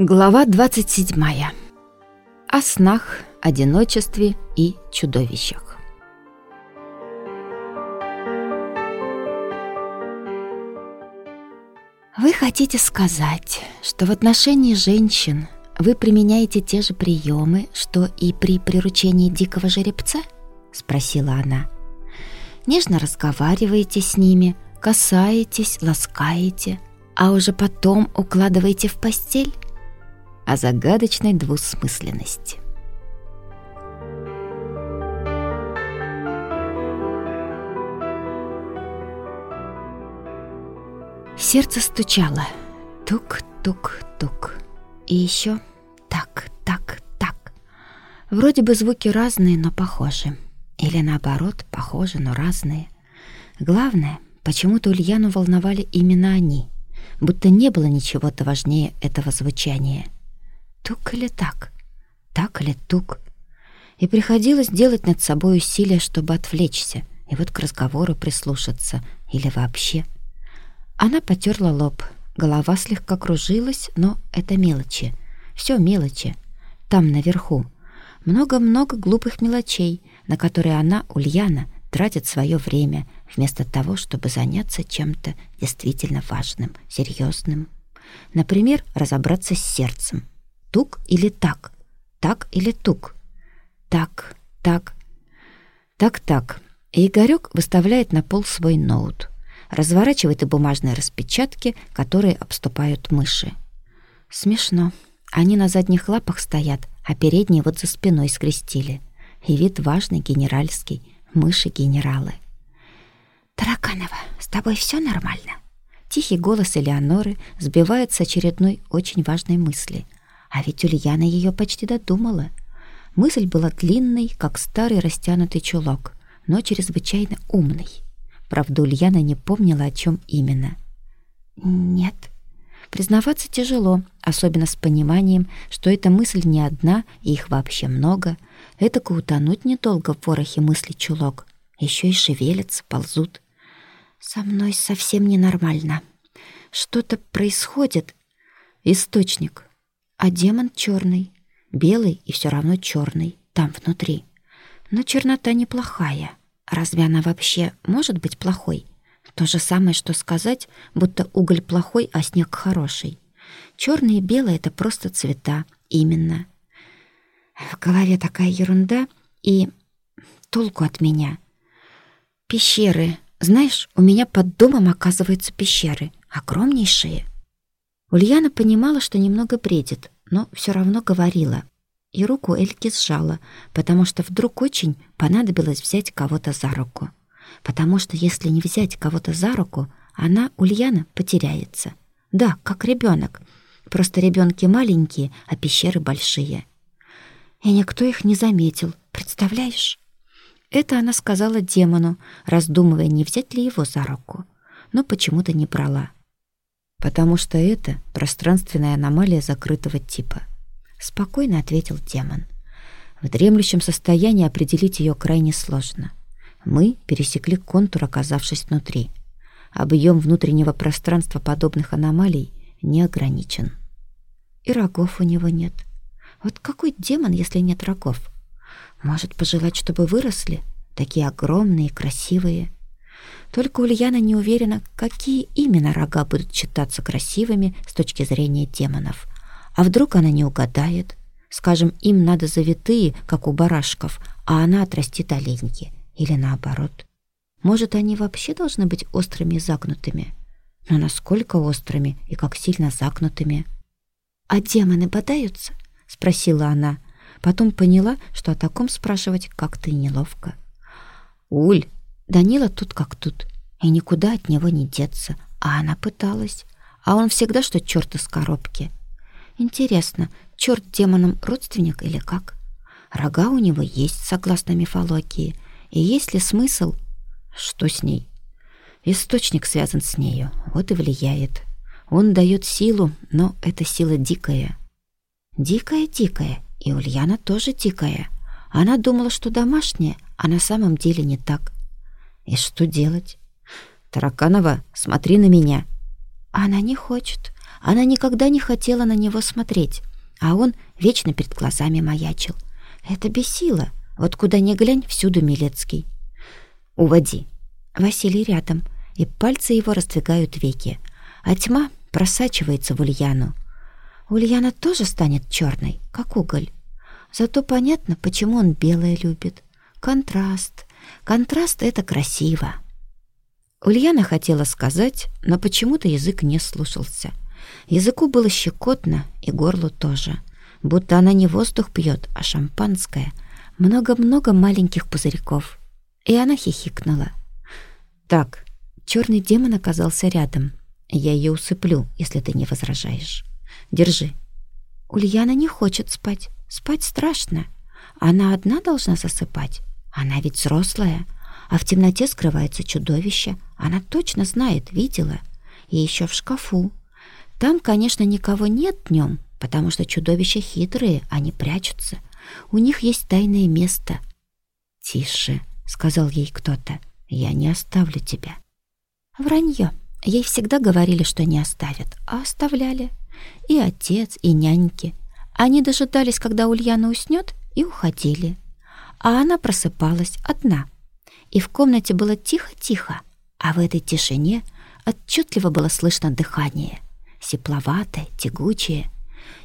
Глава 27. О снах, одиночестве и чудовищах. Вы хотите сказать, что в отношении женщин вы применяете те же приемы, что и при приручении дикого жеребца? спросила она. Нежно разговариваете с ними, касаетесь, ласкаете, а уже потом укладываете в постель? О загадочной двусмысленности. Сердце стучало. Тук-тук-тук. И еще так, так, так. Вроде бы звуки разные, но похожи. Или наоборот, похожи, но разные. Главное, почему-то Ульяну волновали именно они. Будто не было ничего-то важнее этого звучания — Тук или так? Так или тук? И приходилось делать над собой усилия, чтобы отвлечься, и вот к разговору прислушаться, или вообще. Она потерла лоб, голова слегка кружилась, но это мелочи. Все мелочи. Там, наверху. Много-много глупых мелочей, на которые она, Ульяна, тратит свое время, вместо того, чтобы заняться чем-то действительно важным, серьезным. Например, разобраться с сердцем. Тук или так? Так или тук? Так, так. Так-так. И Игорёк выставляет на пол свой ноут. Разворачивает и бумажные распечатки, которые обступают мыши. Смешно. Они на задних лапах стоят, а передние вот за спиной скрестили. И вид важный, генеральский. Мыши-генералы. «Тараканова, с тобой все нормально?» Тихий голос Элеоноры сбивает с очередной очень важной мысли — а ведь Ульяна ее почти додумала. Мысль была длинной, как старый растянутый чулок, но чрезвычайно умный. Правда, Ульяна не помнила, о чем именно. «Нет». Признаваться тяжело, особенно с пониманием, что эта мысль не одна, и их вообще много. Это утонуть недолго в ворохе мыслей чулок. Еще и шевелятся, ползут. «Со мной совсем ненормально. Что-то происходит. Источник. А демон черный, белый и все равно черный, там внутри. Но чернота неплохая. Разве она вообще может быть плохой? То же самое, что сказать, будто уголь плохой, а снег хороший. Черный и белый — это просто цвета, именно. В голове такая ерунда и толку от меня. Пещеры. Знаешь, у меня под домом оказываются пещеры, огромнейшие — Ульяна понимала, что немного бредит, но все равно говорила. И руку Эльки сжала, потому что вдруг очень понадобилось взять кого-то за руку. Потому что если не взять кого-то за руку, она, Ульяна, потеряется. Да, как ребенок. Просто ребенки маленькие, а пещеры большие. И никто их не заметил, представляешь? Это она сказала демону, раздумывая, не взять ли его за руку. Но почему-то не брала потому что это пространственная аномалия закрытого типа. Спокойно ответил демон. В дремлющем состоянии определить ее крайне сложно. Мы пересекли контур, оказавшись внутри. Объем внутреннего пространства подобных аномалий не ограничен. И рогов у него нет. Вот какой демон, если нет рогов? Может пожелать, чтобы выросли? Такие огромные и красивые. Только Ульяна не уверена, какие именно рога будут считаться красивыми с точки зрения демонов. А вдруг она не угадает? Скажем, им надо завитые, как у барашков, а она отрастит оленьки. Или наоборот. Может, они вообще должны быть острыми и загнутыми? Но насколько острыми и как сильно загнутыми? «А демоны бодаются?» — спросила она. Потом поняла, что о таком спрашивать как-то неловко. «Уль, Данила тут как тут, и никуда от него не деться. А она пыталась. А он всегда что черт из коробки. Интересно, черт демоном родственник или как? Рога у него есть, согласно мифологии. И есть ли смысл? Что с ней? Источник связан с нею, вот и влияет. Он дает силу, но эта сила дикая. Дикая-дикая, и Ульяна тоже дикая. Она думала, что домашняя, а на самом деле не так. И что делать? Тараканова, смотри на меня. Она не хочет. Она никогда не хотела на него смотреть, а он вечно перед глазами маячил. Это бесило. Вот куда ни глянь, всюду Милецкий. «Уводи». Василий рядом, и пальцы его раздвигают веки, а тьма просачивается в Ульяну. Ульяна тоже станет черной, как уголь. Зато понятно, почему он белое любит. Контраст. Контраст — это красиво. Ульяна хотела сказать, но почему-то язык не слушался. Языку было щекотно, и горлу тоже. Будто она не воздух пьет, а шампанское. Много-много маленьких пузырьков. И она хихикнула. «Так, черный демон оказался рядом. Я ее усыплю, если ты не возражаешь. Держи». Ульяна не хочет спать. Спать страшно. Она одна должна засыпать. Она ведь взрослая. А в темноте скрывается чудовище. Она точно знает, видела. И еще в шкафу. Там, конечно, никого нет днем, потому что чудовища хитрые, они прячутся. У них есть тайное место. «Тише», — сказал ей кто-то, — «я не оставлю тебя». Вранье. Ей всегда говорили, что не оставят, а оставляли. И отец, и няньки. Они дожидались, когда Ульяна уснет, и уходили. А она просыпалась одна. И в комнате было тихо-тихо, а в этой тишине отчетливо было слышно дыхание, сепловатое, тягучее,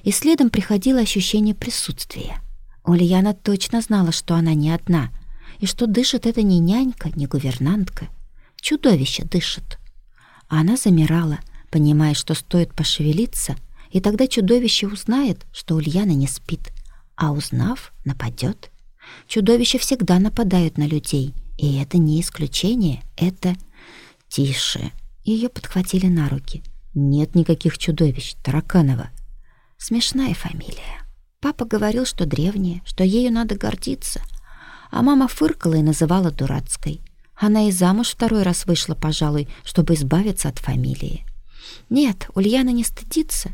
и следом приходило ощущение присутствия. Ульяна точно знала, что она не одна, и что дышит это не нянька, не гувернантка. Чудовище дышит. Она замирала, понимая, что стоит пошевелиться, и тогда чудовище узнает, что Ульяна не спит, а узнав, нападет. Чудовища всегда нападают на людей, и это не исключение, это... Тише. Ее подхватили на руки. Нет никаких чудовищ, Тараканова. Смешная фамилия. Папа говорил, что древняя, что ею надо гордиться. А мама фыркала и называла дурацкой. Она и замуж второй раз вышла, пожалуй, чтобы избавиться от фамилии. Нет, Ульяна не стыдится,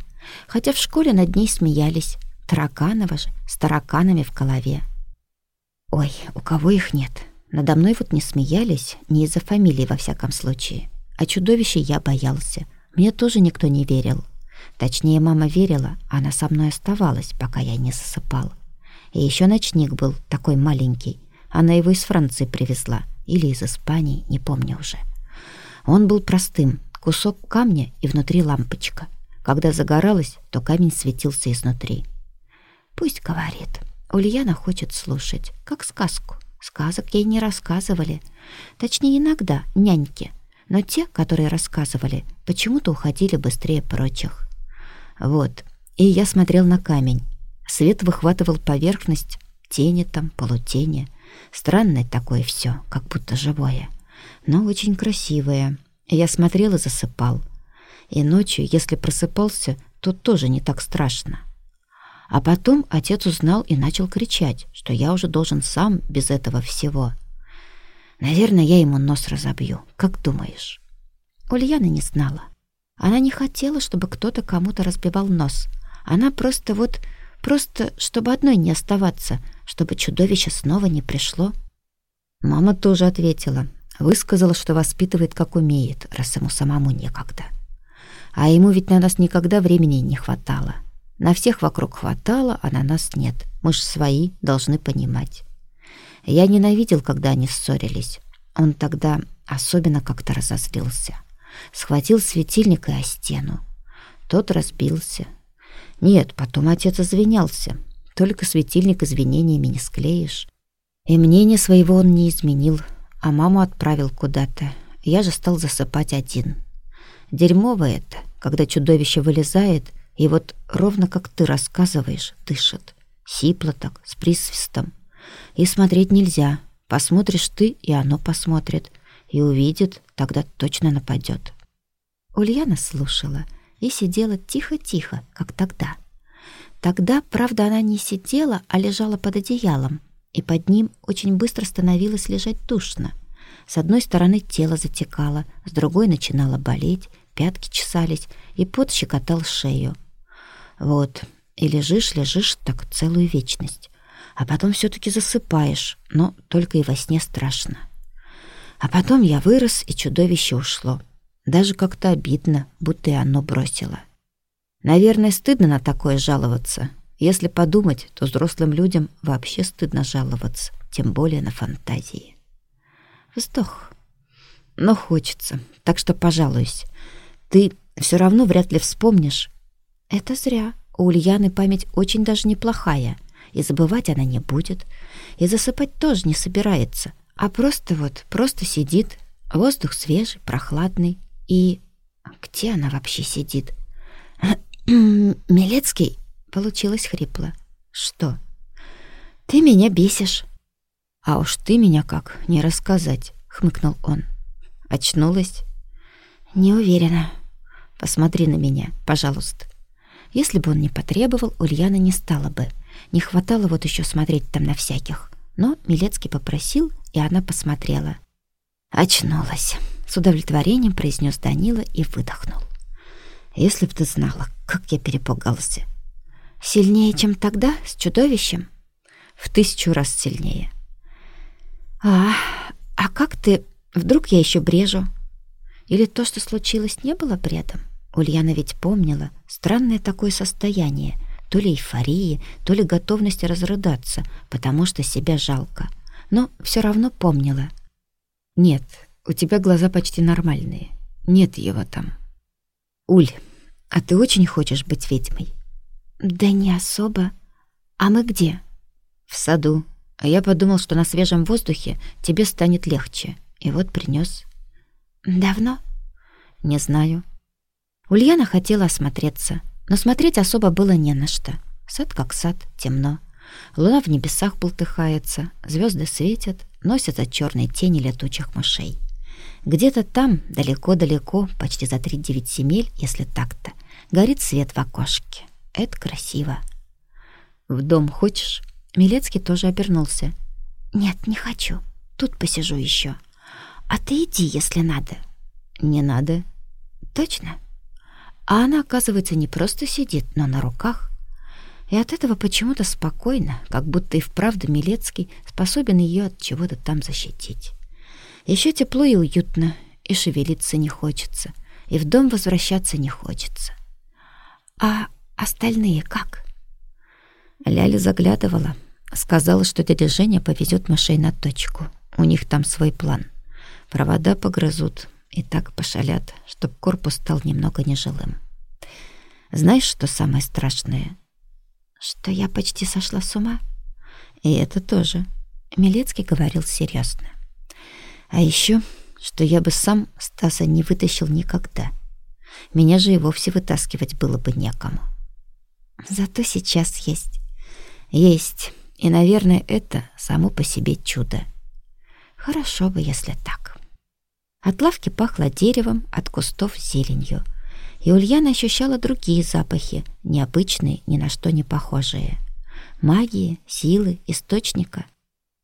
хотя в школе над ней смеялись. Тараканова же, с тараканами в голове. Ой, у кого их нет? Надо мной вот не смеялись, не из-за фамилии во всяком случае. А чудовище я боялся. Мне тоже никто не верил. Точнее, мама верила, она со мной оставалась, пока я не засыпал. И еще ночник был такой маленький. Она его из Франции привезла. Или из Испании, не помню уже. Он был простым. Кусок камня и внутри лампочка. Когда загоралась, то камень светился изнутри. Пусть говорит. Ульяна хочет слушать, как сказку. Сказок ей не рассказывали. Точнее, иногда няньки. Но те, которые рассказывали, почему-то уходили быстрее прочих. Вот. И я смотрел на камень. Свет выхватывал поверхность, тени там, полутени. Странное такое все, как будто живое. Но очень красивое. Я смотрел и засыпал. И ночью, если просыпался, то тоже не так страшно. А потом отец узнал и начал кричать, что я уже должен сам без этого всего. Наверное, я ему нос разобью. Как думаешь? Ульяна не знала. Она не хотела, чтобы кто-то кому-то разбивал нос. Она просто вот... Просто, чтобы одной не оставаться, чтобы чудовище снова не пришло. Мама тоже ответила. Высказала, что воспитывает, как умеет, раз ему самому некогда. А ему ведь на нас никогда времени не хватало. На всех вокруг хватало, а на нас нет. Мы ж свои, должны понимать. Я ненавидел, когда они ссорились. Он тогда особенно как-то разозлился. Схватил светильник и о стену. Тот разбился. Нет, потом отец извинялся. Только светильник извинениями не склеишь. И мнение своего он не изменил, а маму отправил куда-то. Я же стал засыпать один. Дерьмово это, когда чудовище вылезает, и вот ровно как ты рассказываешь, дышит. Сипло так, с присвистом. И смотреть нельзя. Посмотришь ты, и оно посмотрит. И увидит, тогда точно нападет. Ульяна слушала и сидела тихо-тихо, как тогда. Тогда, правда, она не сидела, а лежала под одеялом, и под ним очень быстро становилось лежать душно. С одной стороны тело затекало, с другой начинало болеть, пятки чесались, и пот щекотал шею. Вот, и лежишь, лежишь так целую вечность. А потом все-таки засыпаешь, но только и во сне страшно. А потом я вырос, и чудовище ушло. Даже как-то обидно, будто и оно бросило. Наверное, стыдно на такое жаловаться. Если подумать, то взрослым людям вообще стыдно жаловаться, тем более на фантазии. Вздох. Но хочется, так что пожалуюсь. Ты все равно вряд ли вспомнишь. Это зря. У Ульяны память очень даже неплохая, и забывать она не будет, и засыпать тоже не собирается, а просто вот, просто сидит, воздух свежий, прохладный, и... Где она вообще сидит? «Милецкий?» — получилось хрипло. «Что?» «Ты меня бесишь». «А уж ты меня как, не рассказать», — хмыкнул он. «Очнулась?» «Не уверена». «Посмотри на меня, пожалуйста». Если бы он не потребовал, Ульяна не стала бы. Не хватало вот еще смотреть там на всяких. Но Милецкий попросил, и она посмотрела. «Очнулась», — с удовлетворением произнес Данила и выдохнул. «Если б ты знала, как я перепугался». «Сильнее, чем тогда, с чудовищем?» «В тысячу раз сильнее». «А, а как ты... Вдруг я еще брежу?» Или то, что случилось, не было бредом? Ульяна ведь помнила странное такое состояние, то ли эйфории, то ли готовности разрыдаться, потому что себя жалко. Но все равно помнила. «Нет, у тебя глаза почти нормальные. Нет его там». «Уль, а ты очень хочешь быть ведьмой?» «Да не особо. А мы где?» «В саду. А я подумал, что на свежем воздухе тебе станет легче. И вот принес. «Давно?» «Не знаю». Ульяна хотела осмотреться, но смотреть особо было не на что. Сад как сад, темно. Луна в небесах болтыхается, звезды светят, носятся черные тени летучих мышей. Где-то там, далеко-далеко, почти за три девять земель, если так-то, горит свет в окошке. Это красиво. «В дом хочешь?» Милецкий тоже обернулся. «Нет, не хочу. Тут посижу еще. А ты иди, если надо». «Не надо». «Точно?» А она, оказывается, не просто сидит, но на руках. И от этого почему-то спокойно, как будто и вправду Милецкий способен ее от чего-то там защитить. Еще тепло и уютно, и шевелиться не хочется, и в дом возвращаться не хочется. А остальные как? Ляля заглядывала, сказала, что дядя Женя повезет мышей на точку. У них там свой план. Провода погрызут, и так пошалят, чтоб корпус стал немного нежилым. Знаешь, что самое страшное? Что я почти сошла с ума? И это тоже. Милецкий говорил серьезно. А еще, что я бы сам Стаса не вытащил никогда. Меня же и вовсе вытаскивать было бы некому. Зато сейчас есть. Есть. И, наверное, это само по себе чудо. Хорошо бы, если так. От лавки пахло деревом, от кустов зеленью. И Ульяна ощущала другие запахи, необычные, ни на что не похожие. Магии, силы, источника,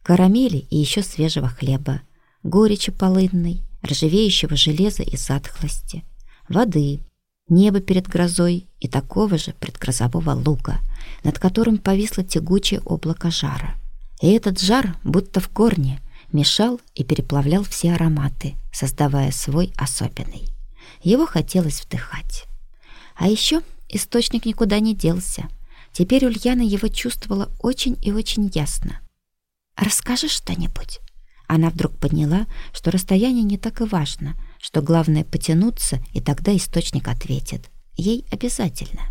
карамели и еще свежего хлеба, горечи полынной, ржавеющего железа и затхлости, воды, небо перед грозой и такого же предгрозового луга, над которым повисло тягучее облако жара. И этот жар, будто в корне, мешал и переплавлял все ароматы, создавая свой особенный. Его хотелось вдыхать. А еще источник никуда не делся. Теперь Ульяна его чувствовала очень и очень ясно. «Расскажи что-нибудь». Она вдруг поняла, что расстояние не так и важно, что главное потянуться, и тогда источник ответит. Ей обязательно.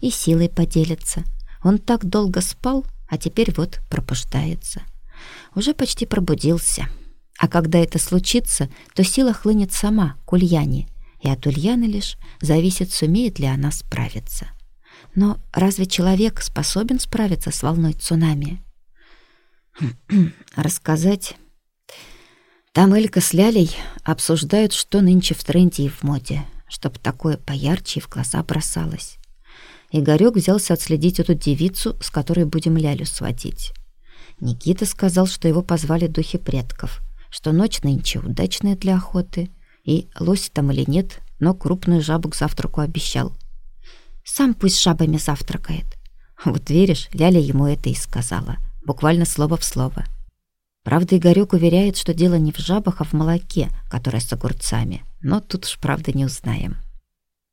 И силой поделится. Он так долго спал, а теперь вот пробуждается уже почти пробудился. А когда это случится, то сила хлынет сама к Ульяне, и от Ульяны лишь зависит, сумеет ли она справиться. Но разве человек способен справиться с волной цунами? Рассказать? Там Элька с Лялей обсуждают, что нынче в тренде и в моде, чтоб такое поярче и в глаза бросалось. Игорёк взялся отследить эту девицу, с которой будем Лялю сводить. Никита сказал, что его позвали духи предков, что ночь нынче удачная для охоты, и лось там или нет, но крупную жабу к завтраку обещал. Сам пусть жабами завтракает. Вот веришь, Ляля ему это и сказала, буквально слово в слово. Правда, Игорёк уверяет, что дело не в жабах, а в молоке, которое с огурцами, но тут уж правда не узнаем.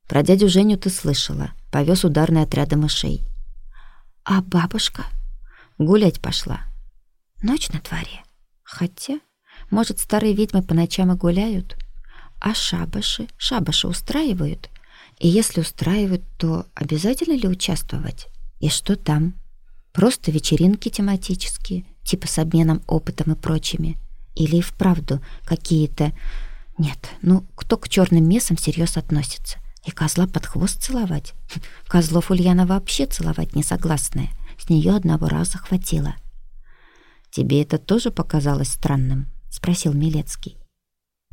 Про дядю Женю ты слышала — повез ударные отряды мышей. А бабушка? Гулять пошла. Ночь на дворе. Хотя, может, старые ведьмы по ночам и гуляют. А шабаши? Шабаши устраивают? И если устраивают, то обязательно ли участвовать? И что там? Просто вечеринки тематические, типа с обменом опытом и прочими. Или и вправду какие-то... Нет, ну кто к черным месам всерьез относится? И козла под хвост целовать? Козлов Ульяна вообще целовать не согласная. С нее одного раза хватило. «Тебе это тоже показалось странным?» — спросил Милецкий.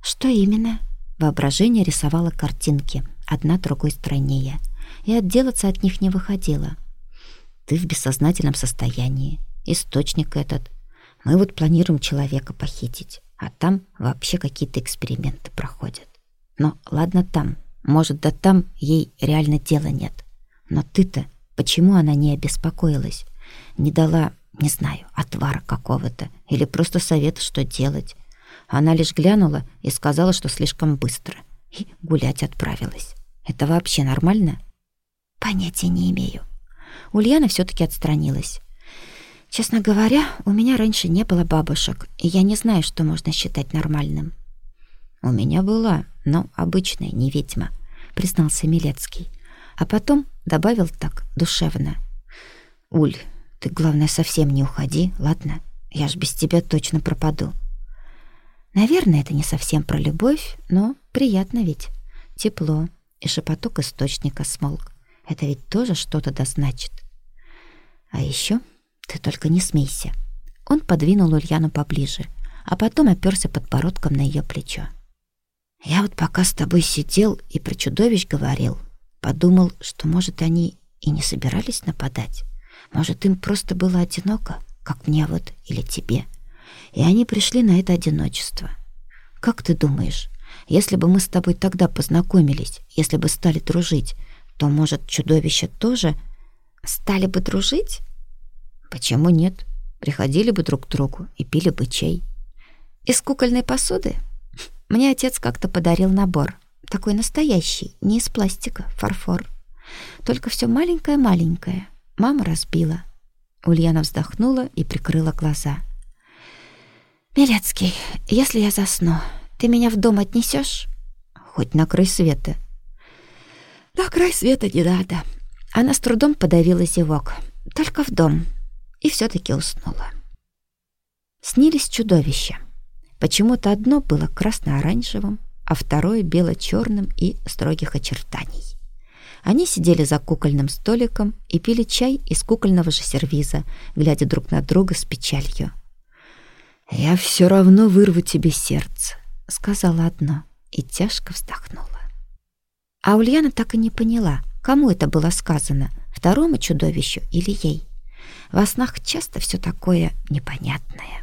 «Что именно?» Воображение рисовало картинки, одна другой стройнее, и отделаться от них не выходило. «Ты в бессознательном состоянии, источник этот. Мы вот планируем человека похитить, а там вообще какие-то эксперименты проходят. Но ладно там, может, да там ей реально дела нет. Но ты-то, почему она не обеспокоилась? Не дала, не знаю, отвара какого-то или просто совета, что делать? Она лишь глянула и сказала, что слишком быстро. И гулять отправилась. Это вообще нормально? Понятия не имею. Ульяна все-таки отстранилась. Честно говоря, у меня раньше не было бабушек, и я не знаю, что можно считать нормальным. У меня была, но обычная, не ведьма, признался Милецкий. А потом добавил так, душевно. Уль, ты, главное, совсем не уходи, ладно? Я ж без тебя точно пропаду. Наверное, это не совсем про любовь, но приятно ведь. Тепло и шепоток источника смолк. Это ведь тоже что-то да. А еще ты только не смейся. Он подвинул Ульяну поближе, а потом оперся подбородком на ее плечо. Я вот пока с тобой сидел и про чудовищ говорил, подумал, что, может, они и не собирались нападать. Может, им просто было одиноко, как мне вот или тебе. И они пришли на это одиночество. Как ты думаешь, если бы мы с тобой тогда познакомились, если бы стали дружить, то, может, чудовища тоже стали бы дружить? Почему нет? Приходили бы друг к другу и пили бы чай. Из кукольной посуды? Мне отец как-то подарил набор. Такой настоящий, не из пластика, фарфор. Только все маленькое-маленькое. Мама разбила. Ульяна вздохнула и прикрыла глаза. «Милецкий, если я засну, ты меня в дом отнесешь? Хоть на край света». «На край света не надо». Она с трудом подавила зевок. «Только в дом» и все-таки уснула. Снились чудовища. Почему-то одно было красно-оранжевым, а второе бело-черным и строгих очертаний. Они сидели за кукольным столиком и пили чай из кукольного же сервиза, глядя друг на друга с печалью. «Я все равно вырву тебе сердце», — сказала одно и тяжко вздохнула. А Ульяна так и не поняла, кому это было сказано, второму чудовищу или ей. Во снах часто все такое непонятное.